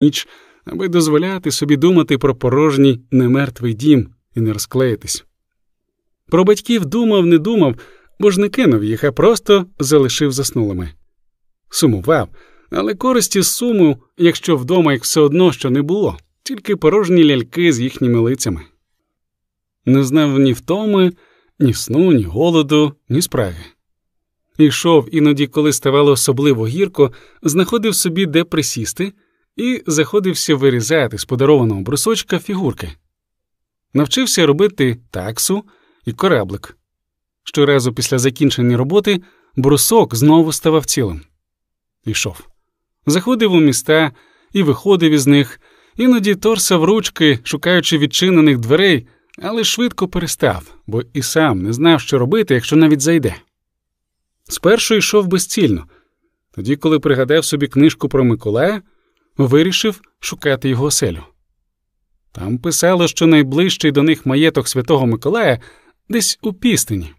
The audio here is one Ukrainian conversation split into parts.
ніч, аби дозволяти собі думати про порожній немертвий дім і не розклеїтись. Про батьків думав, не думав, бо ж не кинув їх, а просто залишив заснулими. Сумував, але користі з суму, якщо вдома їх все одно що не було, тільки порожні ляльки з їхніми лицями. Не знав ні втоми, ні сну, ні голоду, ні спраги. Ішов іноді, коли ставало особливо гірко, знаходив собі де присісти і заходився вирізати з подарованого брусочка фігурки. Навчився робити таксу і кораблик. Щоразу після закінчення роботи брусок знову ставав цілим. Ішов. Заходив у міста і виходив із них, іноді торсав ручки, шукаючи відчинених дверей, але швидко перестав, бо і сам не знав, що робити, якщо навіть зайде. Спершу йшов безцільно, тоді, коли пригадав собі книжку про Миколая, вирішив шукати його оселю. Там писало, що найближчий до них маєток Святого Миколая десь у пістині.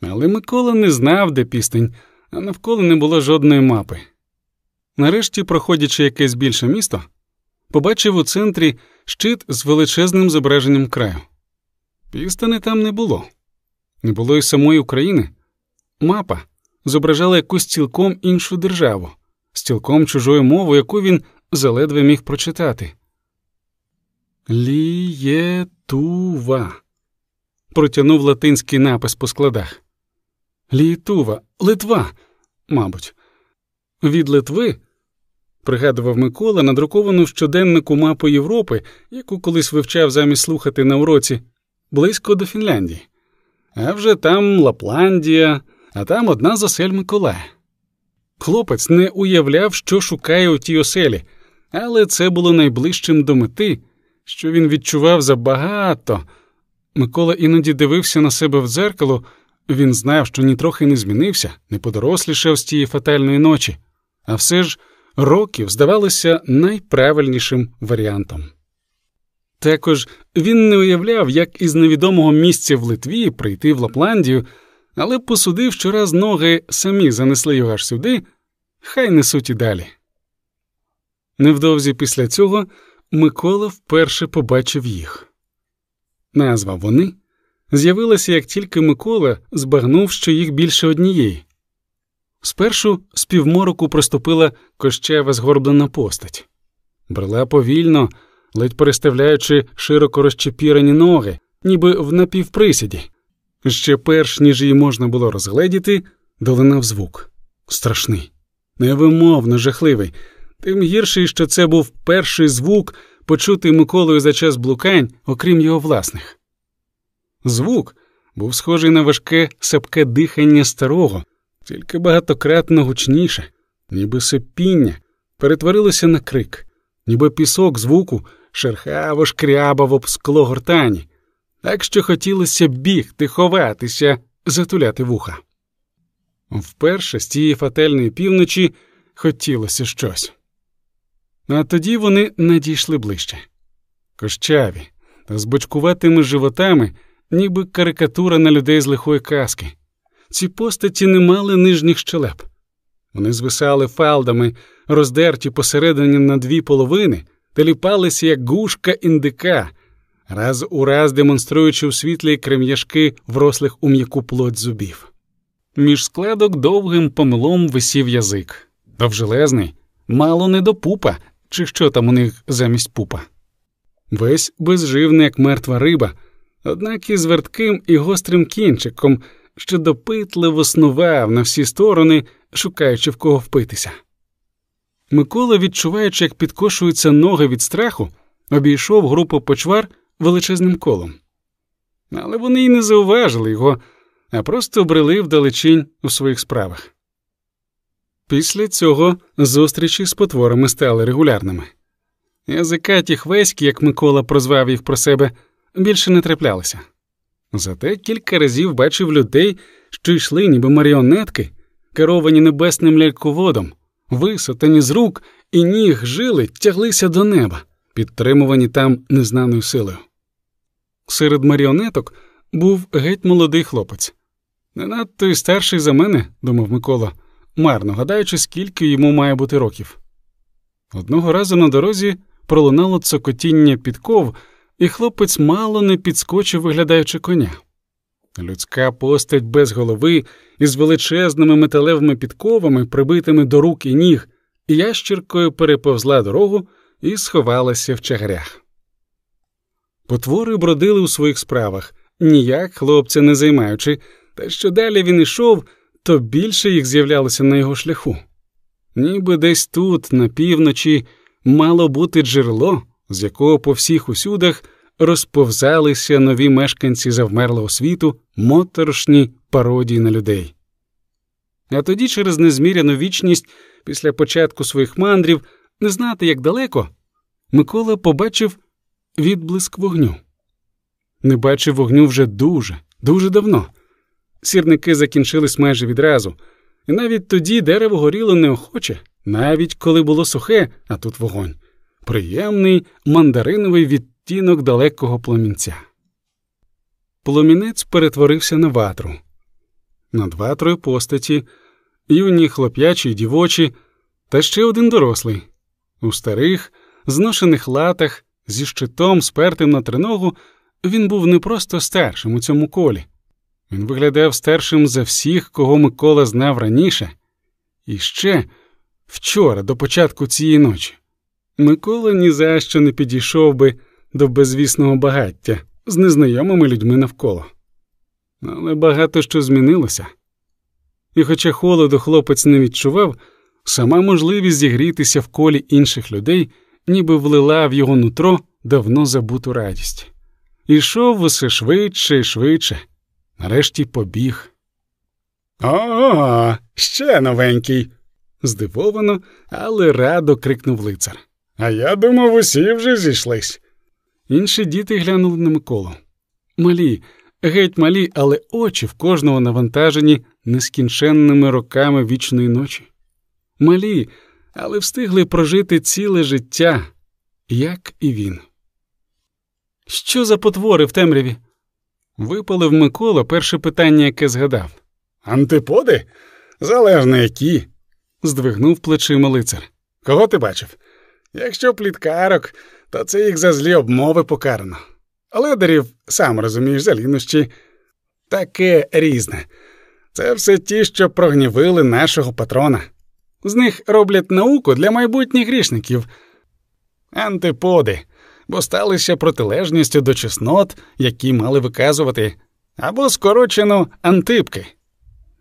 Але Микола не знав, де пістень, а навколо не було жодної мапи. Нарешті, проходячи якесь більше місто, побачив у центрі щит з величезним зображенням краю. Пістини там не було, не було й самої України. Мапа зображала якусь цілком іншу державу, з цілком чужою мовою, яку він заледве міг прочитати. Лієтува. Протягнув латинський напис по складах. Лієтува, Литва, мабуть. Від Литви, пригадував Микола, надруковану в щоденнику мапу Європи, яку колись вивчав замість слухати на уроці, близько до Фінляндії. А вже там Лапландія, а там одна з осель Миколая. Хлопець не уявляв, що шукає у тій оселі, але це було найближчим до мети, що він відчував забагато. Микола іноді дивився на себе в дзеркало, він знав, що нітрохи не змінився, не подорослішав з тієї фатальної ночі, а все ж років здавалося найправильнішим варіантом. Також він не уявляв, як із невідомого місця в Литві прийти в Лапландію, але посудив, що раз ноги самі занесли його аж сюди, хай несуть і далі. Невдовзі після цього Микола вперше побачив їх. Назва вони з'явилася, як тільки Микола збагнув, що їх більше однієї. Спершу з півмороку проступила кощева згорблена постать, брела повільно, ледь переставляючи широко розчепірені ноги, ніби в напівприсіді. Ще перш ніж її можна було розгледіти, долинав звук. Страшний, невимовно жахливий, тим гірший, що це був перший звук, почутий Миколою за час блукань, окрім його власних. Звук був схожий на важке сапке дихання старого, тільки багатократно гучніше, ніби сипіння, перетворилося на крик, ніби пісок звуку шерхаво шкрябав об скло гортані, так що хотілося бігти, ховатися, затуляти вуха. Вперше з тієї фатальної півночі хотілося щось. А тоді вони надійшли ближче. Кощаві та з бочкуватими животами, ніби карикатура на людей з лихої казки. Ці постаті не мали нижніх щелеп. Вони звисали фалдами, роздерті посередині на дві половини, та ліпалися, як гушка індика, раз у раз демонструючи у світлі крем'яшки врослих у м'яку плоть зубів. Між складок довгим помилом висів язик, довжелезний, мало не до пупа, чи що там у них замість пупа. Весь безживний, як мертва риба, однак із вертким і гострим кінчиком, що допитливо снував на всі сторони, шукаючи в кого впитися. Микола, відчуваючи, як підкошуються ноги від страху, обійшов групу почвар величезним колом. Але вони й не зауважили його, а просто брели вдалечінь у своїх справах. Після цього зустрічі з потворами стали регулярними. Язикаті хвеські, як Микола прозвав їх про себе, більше не траплялися. Зате кілька разів бачив людей, що йшли, ніби маріонетки, керовані небесним ляльководом, висотані з рук і ніг жили, тяглися до неба, підтримувані там незнаною силою. Серед маріонеток був геть молодий хлопець. Не надто й старший за мене, думав Микола, марно гадаючи, скільки йому має бути років. Одного разу на дорозі пролунало цокотіння підков, і хлопець мало не підскочив, виглядаючи коня. Людська постать без голови із величезними металевими підковами, прибитими до рук і ніг, ящіркою переповзла дорогу і сховалася в чагарях. Потвори бродили у своїх справах, ніяк хлопця не займаючи, та що далі він ішов, то більше їх з'являлося на його шляху. Ніби десь тут, на півночі, мало бути джерело, з якого по всіх усюдах розповзалися нові мешканці завмерлого світу, моторошні пародії на людей. А тоді, через незміряну вічність, після початку своїх мандрів, не знати, як далеко, Микола побачив відблиск вогню. Не бачив вогню вже дуже, дуже давно. Сірники закінчились майже відразу, і навіть тоді дерево горіло неохоче, навіть коли було сухе, а тут вогонь, приємний мандариновий відтінок далекого пломінця. Пломінець перетворився на ватру. Над ватрою постаті, юні хлоп'ячі й дівочі, та ще один дорослий. У старих, зношених латах, зі щитом, спертим на триногу, він був не просто старшим у цьому колі. Він виглядав старшим за всіх, кого Микола знав раніше, і ще вчора, до початку цієї ночі. Микола ні за що не підійшов би до безвісного багаття з незнайомими людьми навколо. Але багато що змінилося. І, хоча холоду хлопець не відчував, сама можливість зігрітися в колі інших людей, ніби влила в його нутро давно забуту радість. Ішов усе швидше і швидше, нарешті побіг. О, ще новенький. здивовано, але радо крикнув лицар. А я думав, усі вже зійшлись. Інші діти глянули на Миколу. Малі, геть малі, але очі в кожного навантажені нескінченними роками вічної ночі. Малі, але встигли прожити ціле життя, як і він. Що за потвори в темряві? Випалив Микола перше питання, яке згадав. Антиподи? Залежно які. здвигнув плечима лицар. Кого ти бачив? Якщо пліткарок, то це їх за злі обмови покарано. Ледарів, сам розумієш, за лінощі. Таке різне. Це все ті, що прогнівили нашого патрона. З них роблять науку для майбутніх грішників. Антиподи, бо сталися протилежністю до чеснот, які мали виказувати, або скорочено антипки.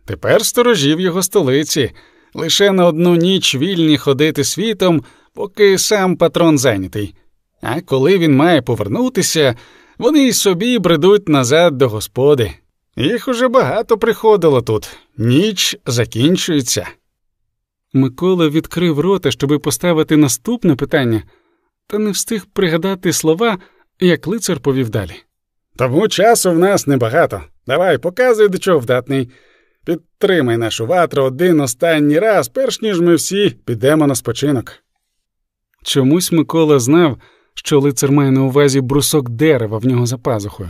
Тепер сторожів його столиці, лише на одну ніч вільні ходити світом, поки сам патрон зайнятий. А коли він має повернутися, вони й собі бредуть назад до господи. Їх уже багато приходило тут, ніч закінчується. Микола відкрив рота, щоби поставити наступне питання, та не встиг пригадати слова, як лицар повів далі. Тому часу в нас небагато. Давай, показуй, до чого вдатний. Підтримай нашу ватру один останній раз, перш ніж ми всі підемо на спочинок. Чомусь Микола знав, що лицар має на увазі брусок дерева в нього за пазухою.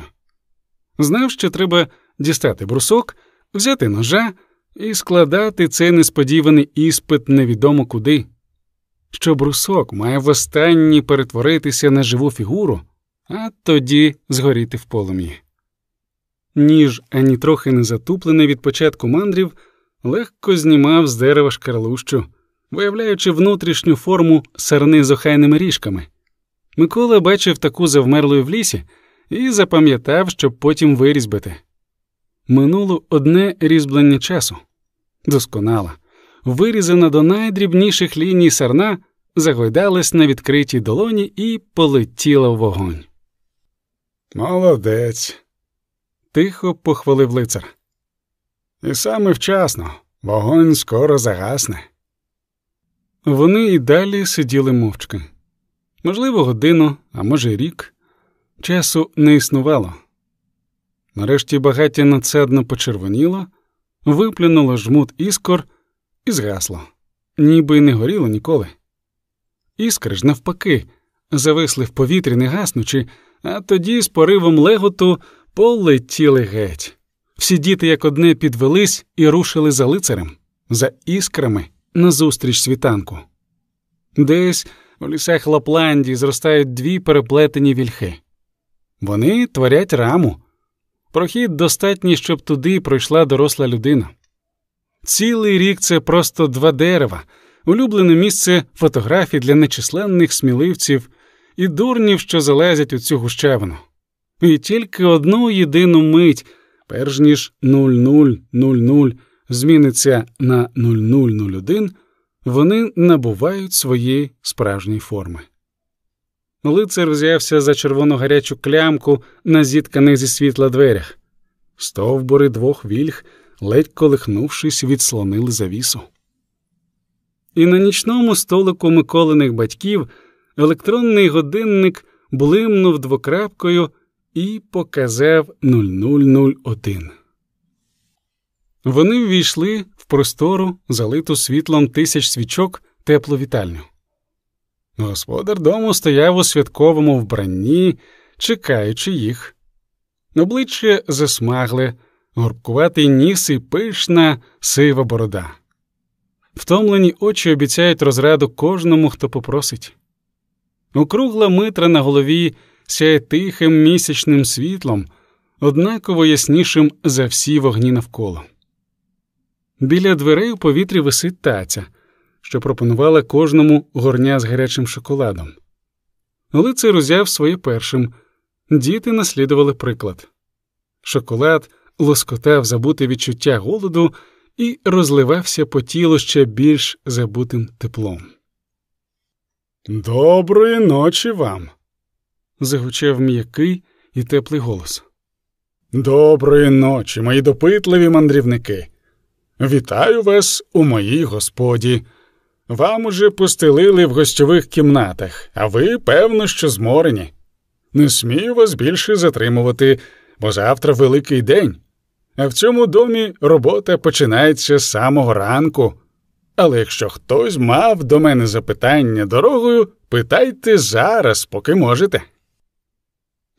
Знав, що треба дістати брусок, взяти ножа і складати цей несподіваний іспит невідомо куди, що брусок має востаннє перетворитися на живу фігуру, а тоді згоріти в полум'ї. Ніж ані трохи не затуплений від початку мандрів, легко знімав з дерева шкарлущу, виявляючи внутрішню форму сарни з охайними ріжками. Микола бачив таку завмерлою в лісі і запам'ятав, щоб потім вирізбити. Минуло одне різьблення часу досконала, вирізана до найдрібніших ліній сарна, загойдалась на відкритій долоні і полетіла в вогонь. Молодець, тихо похвалив лицар. І саме вчасно вогонь скоро загасне. Вони і далі сиділи мовчки. Можливо, годину, а може, рік. Часу не існувало. Нарешті багаття надсадно почервоніло, виплюнуло жмут іскор і згасло, ніби не горіло ніколи. Іскри ж, навпаки, зависли в повітрі, не гаснучи, а тоді з поривом леготу полетіли геть. Всі діти як одне підвелись і рушили за лицарем, за іскрами назустріч світанку. Десь у лісах Лапландії зростають дві переплетені вільхи. Вони творять раму. Прохід достатній, щоб туди пройшла доросла людина. Цілий рік це просто два дерева, улюблене місце фотографій для нечисленних сміливців і дурнів, що залазять у цю гущавину. І тільки одну єдину мить, перш ніж 0000 зміниться на 0001, вони набувають своєї справжньої форми. Лицар взявся за червону гарячу клямку на зітканих зі світла дверях. Стовбури двох вільг, ледь колихнувшись, відслонили завісу. І на нічному столику Миколиних батьків електронний годинник блимнув двокрапкою і показав 0001. Вони ввійшли в простору, залиту світлом тисяч свічок теплу вітальню. Господар дому стояв у святковому вбранні, чекаючи їх. Обличчя засмагле, горбкуватий ніс і пишна сива борода. Втомлені очі обіцяють розраду кожному, хто попросить. Округла митра на голові сяє тихим місячним світлом, однаково яснішим за всі вогні навколо. Біля дверей у повітрі висить таця, що пропонувала кожному горня з гарячим шоколадом. Лицар узяв своє першим, діти наслідували приклад. Шоколад лоскотав забути відчуття голоду і розливався по тілу ще більш забутим теплом. Доброї ночі вам. загучав м'який і теплий голос. Доброї ночі, мої допитливі мандрівники. Вітаю вас у моїй господі. Вам уже постелили в гостьових кімнатах, а ви, певно, що зморені. Не смію вас більше затримувати, бо завтра великий день. А в цьому домі робота починається з самого ранку. Але якщо хтось мав до мене запитання дорогою, питайте зараз, поки можете.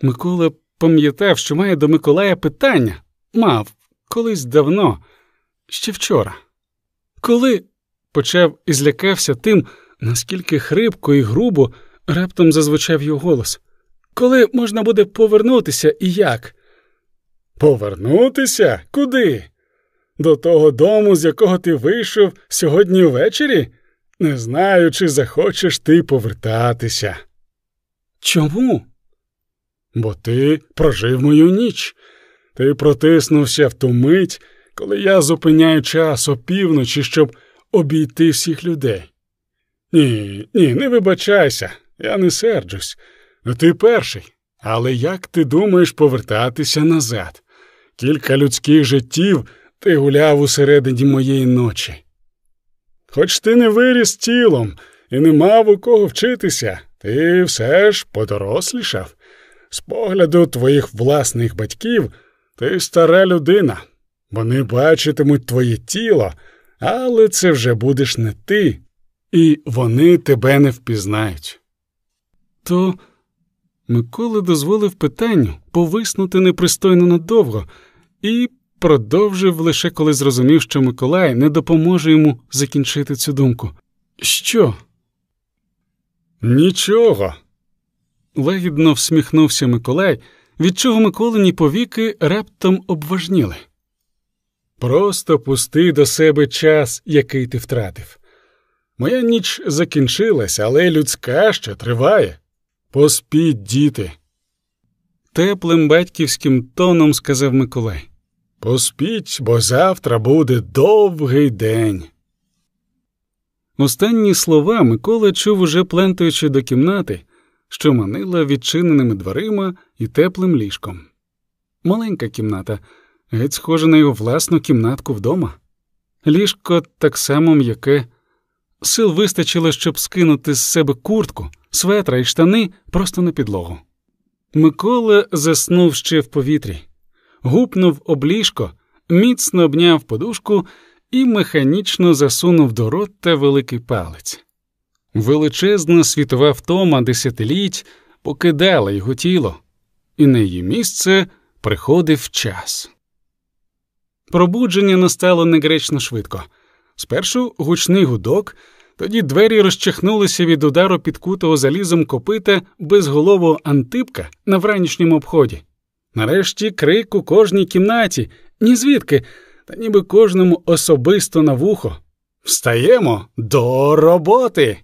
Микола пам'ятав, що має до Миколая питання мав колись давно, ще вчора. Коли почав і злякався тим, наскільки хрипко і грубо раптом зазвучав його голос. Коли можна буде повернутися і як? Повернутися? Куди? До того дому, з якого ти вийшов сьогодні ввечері? Не знаю, чи захочеш ти повертатися. Чому? Бо ти прожив мою ніч. Ти протиснувся в ту мить, коли я зупиняю час опівночі, щоб обійти всіх людей. Ні, ні, не вибачайся, я не серджусь. Ти перший. Але як ти думаєш повертатися назад? Кілька людських життів ти гуляв усередині моєї ночі. Хоч ти не виріс тілом і не мав у кого вчитися, ти все ж подорослішав. З погляду твоїх власних батьків ти стара людина. Вони бачитимуть твоє тіло, але це вже будеш не ти, і вони тебе не впізнають. То Микола дозволив питанню повиснути непристойно надовго і продовжив лише коли зрозумів, що Миколай не допоможе йому закінчити цю думку. Що? Нічого. Лагідно всміхнувся Миколай, від чого Миколині повіки раптом обважніли. Просто пусти до себе час, який ти втратив. Моя ніч закінчилась, але людська ще триває. Поспіть, діти. Теплим батьківським тоном сказав Миколай. Поспіть, бо завтра буде довгий день. Останні слова Микола чув уже плентаючи до кімнати, що манила відчиненими дверима і теплим ліжком. Маленька кімната, геть схожа на його власну кімнатку вдома. Ліжко так само м'яке. Сил вистачило, щоб скинути з себе куртку, светра і штани просто на підлогу. Микола заснув ще в повітрі, гупнув об ліжко, міцно обняв подушку і механічно засунув до рота великий палець. Величезна світова втома десятиліть покидала його тіло, і на її місце приходив час. Пробудження настало негречно швидко. Спершу гучний гудок, Тоді двері розчахнулися від удару підкутого залізом копита безголового антипка на вранішньому обході. Нарешті крик у кожній кімнаті, ні звідки, та ніби кожному особисто на вухо. Встаємо до роботи.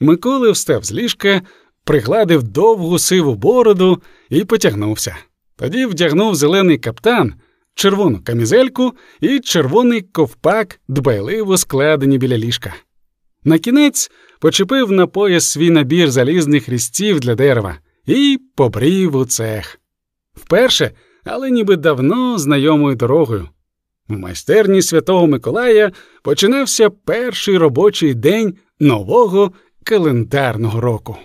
Миколи встав з ліжка, пригладив довгу сиву бороду і потягнувся. Тоді вдягнув зелений каптан, червону камізельку і червоний ковпак, дбайливо складені біля ліжка. На кінець почепив на пояс свій набір залізних різців для дерева і побрів у цех. Вперше, але ніби давно знайомою дорогою. В майстерні Святого Миколая починався перший робочий день нового календарного року.